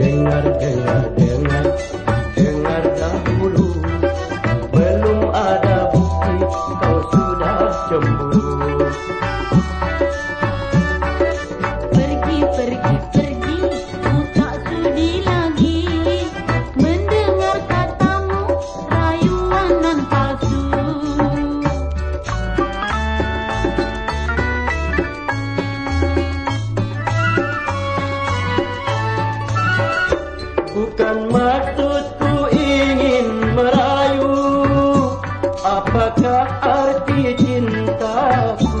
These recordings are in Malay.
dengar, dengar, dengar, dengar dahulu Belum ada bukti kau sudah cemburu Pergi, pergi. Bukan maksudku ingin merayu. Apakah arti cintaku?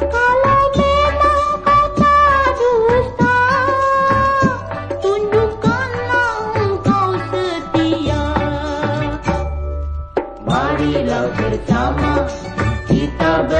Kalau memang kau tak dusta Tunjukkanlah engkau setia. Marilah bersama kita berdoa